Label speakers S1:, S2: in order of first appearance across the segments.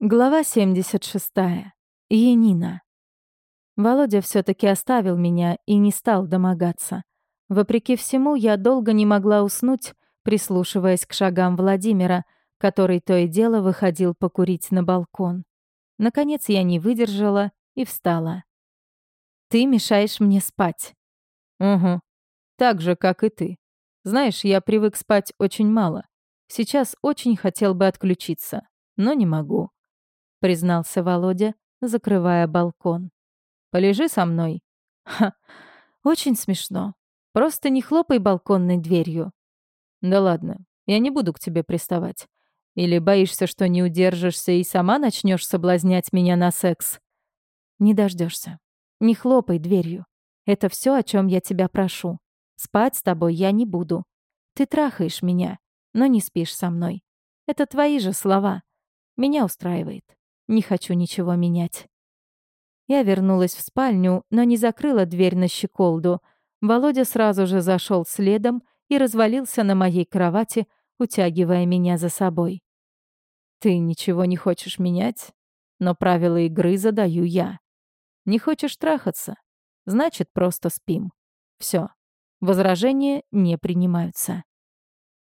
S1: Глава 76. Янина. Володя все таки оставил меня и не стал домогаться. Вопреки всему, я долго не могла уснуть, прислушиваясь к шагам Владимира, который то и дело выходил покурить на балкон. Наконец я не выдержала и встала. «Ты мешаешь мне спать».
S2: «Угу. Так же, как и ты. Знаешь, я привык спать очень мало. Сейчас очень хотел бы отключиться, но не могу». — признался Володя, закрывая балкон. «Полежи со мной».
S1: «Ха, очень смешно. Просто не хлопай балконной дверью».
S2: «Да ладно, я не буду к тебе приставать. Или боишься, что не удержишься и сама начнешь соблазнять меня на секс?»
S1: «Не дождешься. Не хлопай дверью. Это все, о чем я тебя прошу. Спать с тобой я не буду. Ты трахаешь меня, но не спишь со мной. Это твои же слова. Меня устраивает. Не хочу ничего менять. Я вернулась в спальню, но не закрыла дверь на щеколду. Володя сразу же зашел следом и развалился на моей кровати, утягивая меня за собой.
S2: «Ты ничего не хочешь менять, но правила игры задаю я. Не хочешь трахаться? Значит, просто спим. Все. Возражения не принимаются».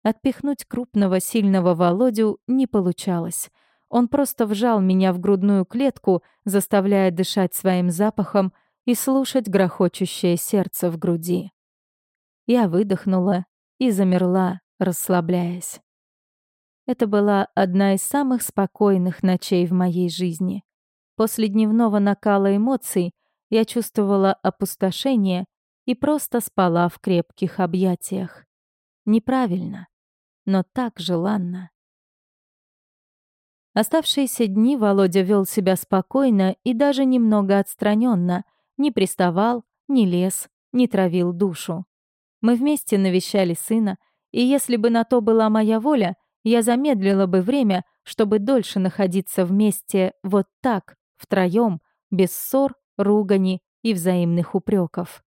S1: Отпихнуть крупного, сильного Володю не получалось — он просто вжал меня в грудную клетку, заставляя дышать своим запахом и слушать грохочущее сердце в груди. Я выдохнула и замерла, расслабляясь. Это была одна из самых спокойных ночей в моей жизни. После дневного накала эмоций я чувствовала опустошение и просто спала в крепких объятиях. Неправильно, но так желанно. Оставшиеся дни Володя вел себя спокойно и даже немного отстраненно, не приставал, не лез, не травил душу. Мы вместе навещали сына, и если бы на то была моя воля, я замедлила бы время, чтобы дольше находиться вместе вот так, втроем, без ссор, ругани и взаимных упреков.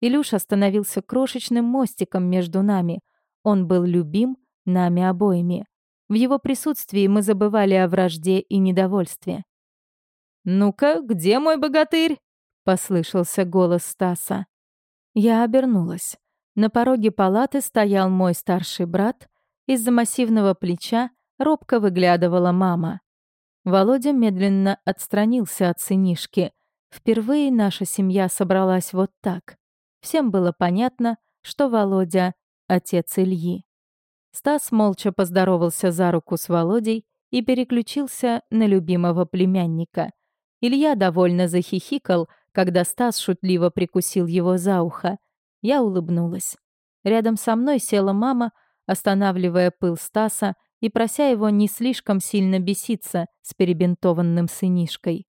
S1: Илюша становился крошечным мостиком между нами. Он был любим нами обоими. В его присутствии мы забывали о вражде и недовольстве.
S2: «Ну-ка, где мой богатырь?» — послышался голос Стаса.
S1: Я обернулась. На пороге палаты стоял мой старший брат. Из-за массивного плеча робко выглядывала мама. Володя медленно отстранился от сынишки. Впервые наша семья собралась вот так. Всем было понятно, что Володя — отец Ильи. Стас молча поздоровался за руку с Володей и переключился на любимого племянника. Илья довольно захихикал, когда Стас шутливо прикусил его за ухо. Я улыбнулась. Рядом со мной села мама, останавливая пыл Стаса и прося его не слишком сильно беситься с перебинтованным сынишкой.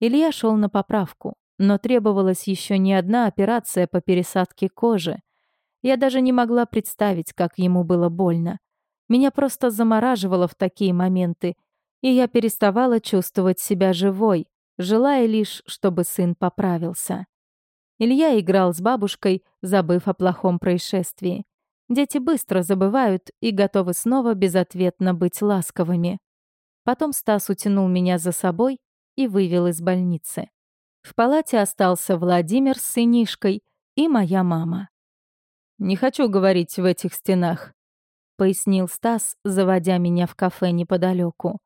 S1: Илья шел на поправку, но требовалась еще не одна операция по пересадке кожи — я даже не могла представить, как ему было больно. Меня просто замораживало в такие моменты, и я переставала чувствовать себя живой, желая лишь, чтобы сын поправился. Илья играл с бабушкой, забыв о плохом происшествии. Дети быстро забывают и готовы снова безответно быть ласковыми. Потом Стас утянул меня за собой и вывел из больницы. В палате остался Владимир с сынишкой и моя мама.
S2: «Не хочу говорить в этих стенах», — пояснил Стас, заводя меня в кафе неподалеку.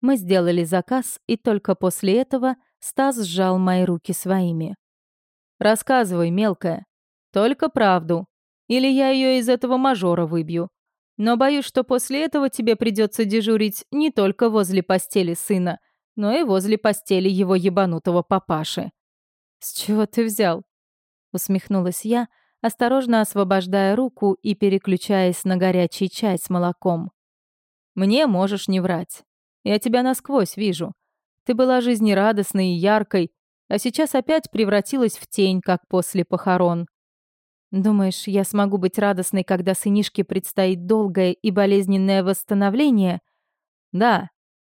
S2: Мы сделали заказ, и только после этого Стас сжал мои руки своими. «Рассказывай, мелкая. Только правду. Или я ее из этого мажора выбью. Но боюсь, что после этого тебе придется дежурить не только возле постели сына, но и возле постели его ебанутого папаши».
S1: «С чего ты взял?» — усмехнулась я, — осторожно освобождая руку и переключаясь на горячий чай с молоком.
S2: «Мне можешь не врать. Я тебя насквозь вижу. Ты была жизнерадостной и яркой, а сейчас опять превратилась в тень, как после похорон.
S1: Думаешь, я смогу быть радостной, когда сынишке предстоит долгое и болезненное восстановление?
S2: Да,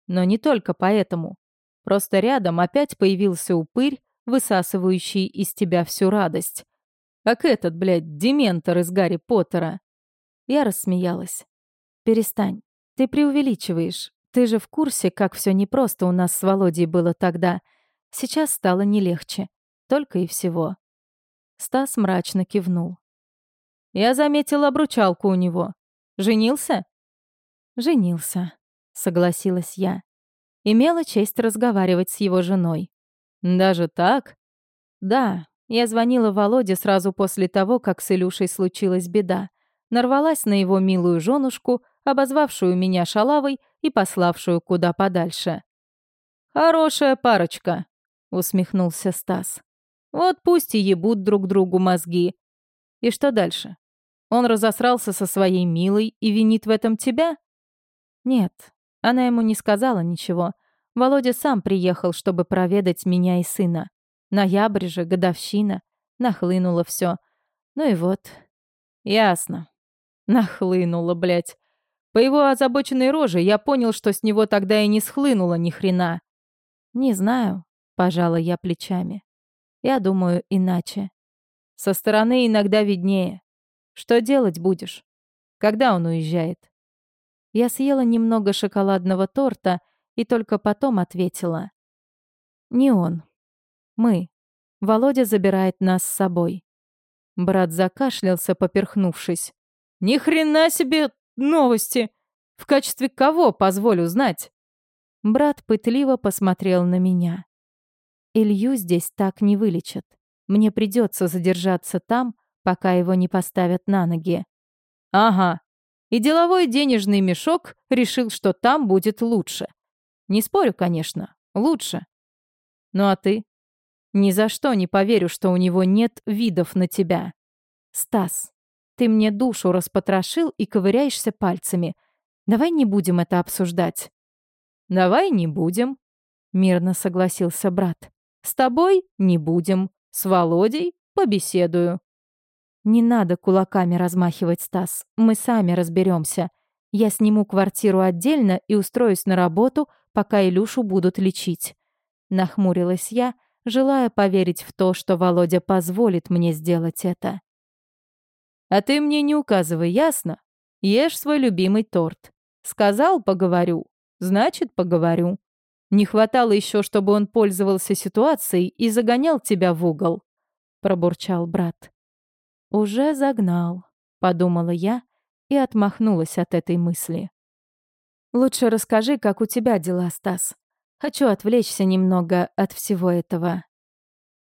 S2: но не только поэтому. Просто рядом опять появился упырь, высасывающий из тебя всю радость. Как этот, блядь, дементор из Гарри Поттера.
S1: Я рассмеялась. «Перестань. Ты преувеличиваешь. Ты же в курсе, как все непросто у нас с Володей было тогда. Сейчас стало не легче. Только и всего. Стас мрачно кивнул. Я заметил обручалку у него. Женился? Женился, согласилась я. Имела честь разговаривать с его женой. Даже так? Да, я звонила Володе сразу после того, как с Илюшей случилась беда. Нарвалась на его милую женушку, обозвавшую меня шалавой и пославшую куда подальше. «Хорошая парочка», — усмехнулся Стас. «Вот пусть и ебут друг другу мозги. И что дальше? Он разосрался со своей милой и винит в этом тебя?» «Нет, она ему не сказала ничего. Володя сам приехал, чтобы проведать меня и сына. Ноябрь же, годовщина. Нахлынуло все. Ну и вот. Ясно. Нахлынуло, блядь. По его озабоченной роже я понял, что с него тогда и не схлынуло ни хрена. Не знаю, пожала я плечами. Я думаю иначе. Со стороны иногда виднее. Что делать будешь? Когда он уезжает? Я съела немного шоколадного торта и только потом ответила. Не он. Мы. Володя забирает нас с собой. Брат закашлялся, поперхнувшись. Ни хрена себе новости! В качестве кого, позволю знать? Брат пытливо посмотрел на меня. Илью здесь так не вылечат. Мне придется задержаться там, пока его не поставят на ноги. Ага. И деловой денежный мешок решил, что там будет лучше. Не спорю, конечно, лучше. Ну а ты? Ни за что не поверю, что у него нет видов на тебя. Стас, ты мне душу распотрошил и ковыряешься пальцами. Давай не будем это обсуждать. Давай не будем, мирно согласился брат. С тобой не будем, с Володей побеседую. Не надо кулаками размахивать, Стас. Мы сами разберемся. Я сниму квартиру отдельно и устроюсь на работу, пока Илюшу будут лечить. Нахмурилась я, желая поверить в то, что Володя позволит мне сделать это. «А ты мне не указывай, ясно? Ешь свой любимый торт. Сказал, поговорю. Значит, поговорю. Не хватало еще, чтобы он пользовался ситуацией и загонял тебя в угол», — пробурчал брат. «Уже загнал», — подумала я и отмахнулась от этой мысли. «Лучше расскажи, как у тебя дела, Стас. Хочу отвлечься немного от всего этого».